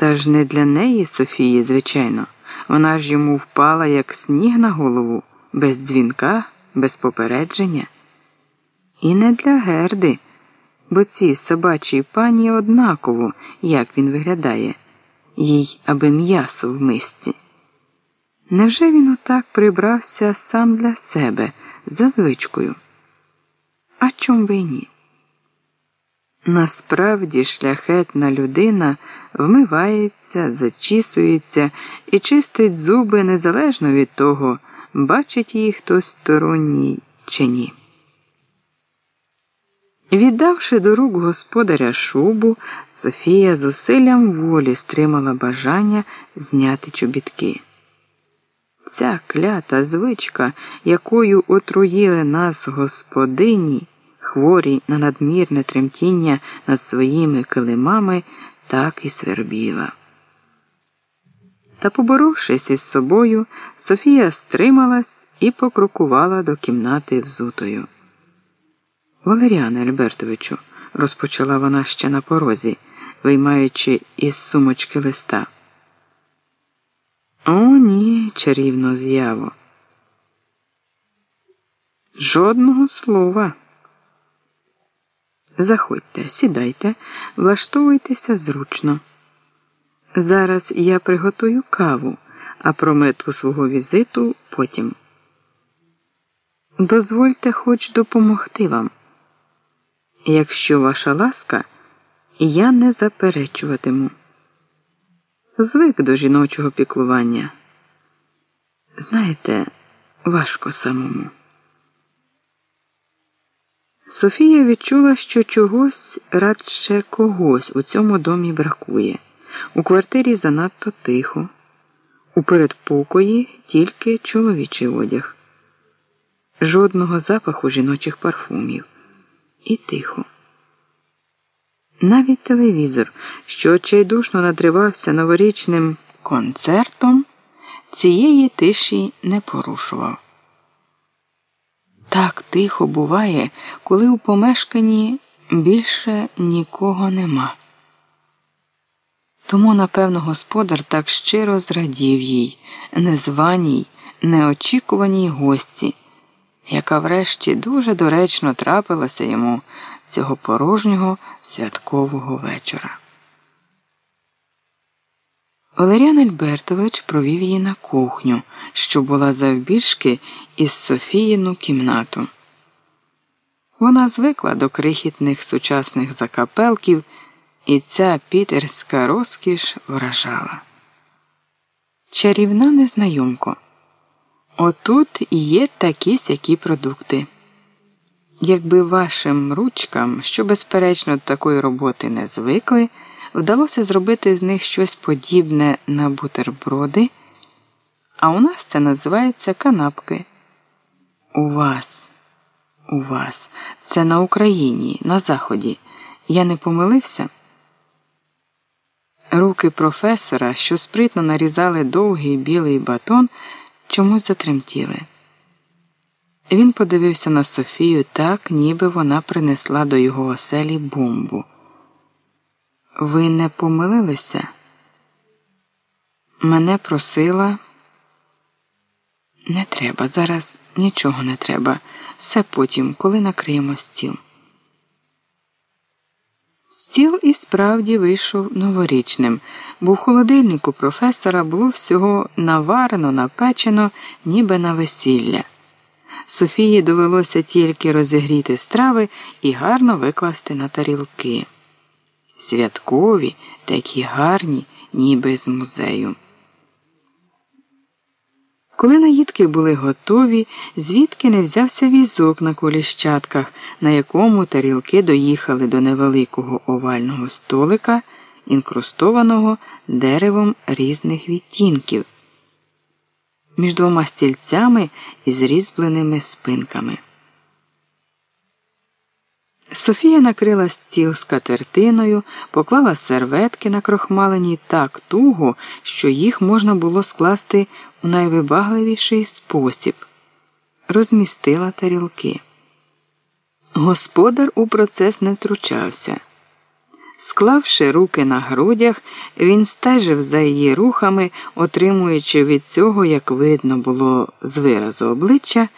Та ж не для неї, Софії, звичайно. Вона ж йому впала, як сніг на голову, без дзвінка, без попередження. І не для Герди, бо ці собачі пані однаково, як він виглядає, їй аби м'ясо в мисці. Невже він отак прибрався сам для себе за звичкою? А чом би й ні? Насправді шляхетна людина вмивається, зачісується і чистить зуби незалежно від того, бачить її хтось сторонній чи ні. Віддавши до рук господаря шубу, Софія з усиллям волі стримала бажання зняти чобітки. Ця клята звичка, якою отруїли нас господині, хворі на надмірне тремтіння над своїми килимами, так і свербіла. Та, поборовшись із собою, Софія стрималась і покрокувала до кімнати взутою. Валеріане Альбертовичу, розпочала вона ще на порозі, виймаючи із сумочки листа. О, ні, чарівно з'яво. Жодного слова. Заходьте, сідайте, влаштовуйтеся зручно. Зараз я приготую каву, а про мету свого візиту потім. Дозвольте хоч допомогти вам. Якщо ваша ласка, я не заперечуватиму. Звик до жіночого піклування. Знаєте, важко самому. Софія відчула, що чогось радше когось у цьому домі бракує. У квартирі занадто тихо, у передпокої тільки чоловічий одяг, жодного запаху жіночих парфумів. І тихо. Навіть телевізор, що очайдушно надривався новорічним концертом, цієї тиші не порушував. Так тихо буває, коли у помешканні більше нікого нема. Тому, напевно, господар так щиро зрадів їй, незваній, неочікуваній гості, яка врешті дуже доречно трапилася йому цього порожнього святкового вечора. Валеріан Альбертович провів її на кухню, що була завбільшки із Софіїну кімнату. Вона звикла до крихітних сучасних закапелків, і ця пітерська розкіш вражала. Чарівна незнайомко. Отут є такі сякі продукти. Якби вашим ручкам, що безперечно такої роботи не звикли, вдалося зробити з них щось подібне на бутерброди, а у нас це називається канапки. У вас, у вас, це на Україні, на Заході. Я не помилився. Руки професора, що спритно нарізали довгий білий батон, чомусь затремтіли. Він подивився на Софію так, ніби вона принесла до його оселі бомбу. Ви не помилилися? Мене просила. Не треба, зараз нічого не треба. Все потім, коли накриємо стіл. Стіл і справді вийшов новорічним, бо в холодильнику професора було всього наварено, напечено, ніби на весілля. Софії довелося тільки розігріти страви і гарно викласти на тарілки. Святкові, такі гарні, ніби з музею. Коли наїдки були готові, звідки не взявся візок на коліщатках, на якому тарілки доїхали до невеликого овального столика, інкрустованого деревом різних відтінків між двома стільцями із різьбленими спинками. Софія накрила стіл скатертиною, поклала серветки на крохмалені так туго, що їх можна було скласти у найвибагливіший спосіб, розмістила тарілки. Господар у процес не втручався. Склавши руки на грудях, він стежив за її рухами, отримуючи від цього, як видно було з виразу обличчя,